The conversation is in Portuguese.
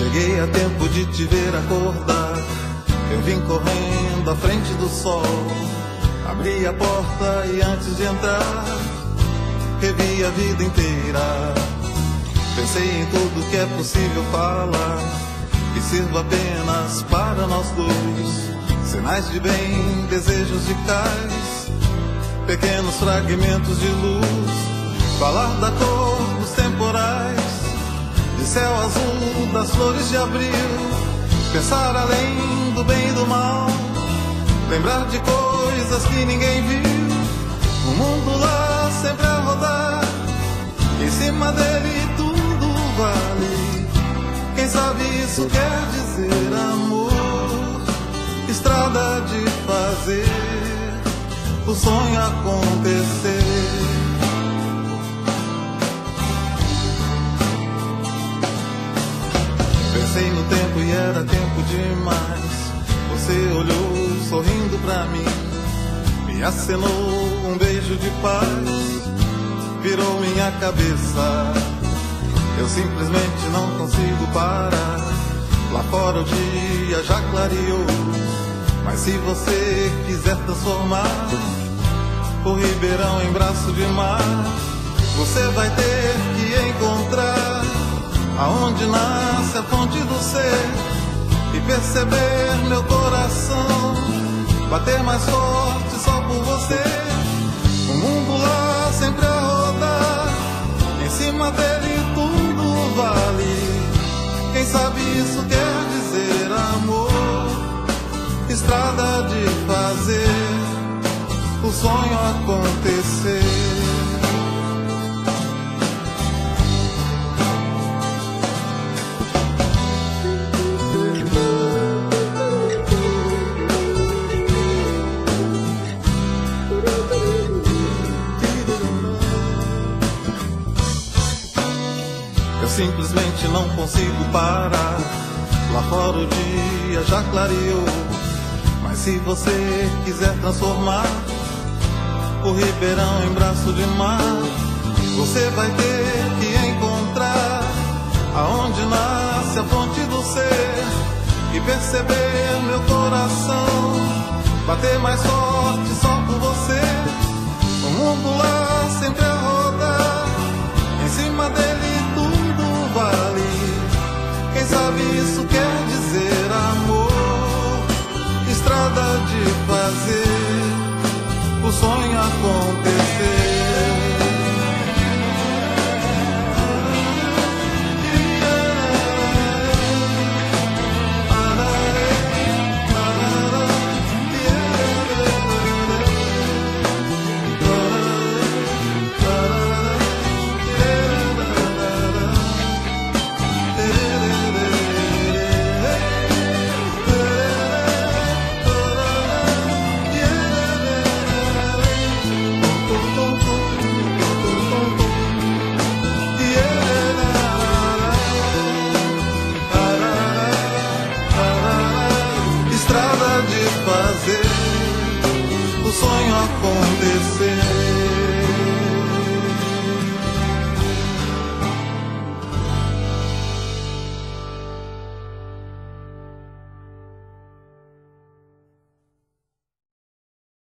Cheguei a tempo de te ver acordar. Eu vim correndo à frente do sol. Abri a porta e antes de entrar, revi a vida inteira. Pensei em tudo que é possível falar, que sirva apenas para nós dois. Sinais de bem, desejos de cais, pequenos fragmentos de luz. Falar da cor dos temporais, de céu azul, das flores de abril. Pensar além do bem e do mal, lembrar de coisas que ninguém viu. O mundo lá sempre a rodar, em cima dele tudo vale. Quem sabe isso quer dizer amor, estrada de fazer o sonho acontecer. Pensei no tempo e era tempo demais. Você olhou sorrindo pra mim, me acenou um beijo de paz, virou minha cabeça. Eu simplesmente não consigo parar. Lá fora o dia já clareou, mas se você quiser transformar o Ribeirão em braço de mar, você vai ter que encontrar aonde nasce a fonte do ser e perceber meu coração bater mais forte só por você. O mundo lá sempre a rodar, em cima dele tudo vale. Quem sabe isso quer dizer amor, estrada de fazer o sonho acontecer. Simplesmente não consigo parar. Lá fora o dia já clareou. Mas se você quiser transformar o Ribeirão em braço de mar, você vai ter que encontrar aonde nasce a fonte do ser e perceber meu coração bater mais forte só por você. O mundo lá os olhos. sonho acontecer.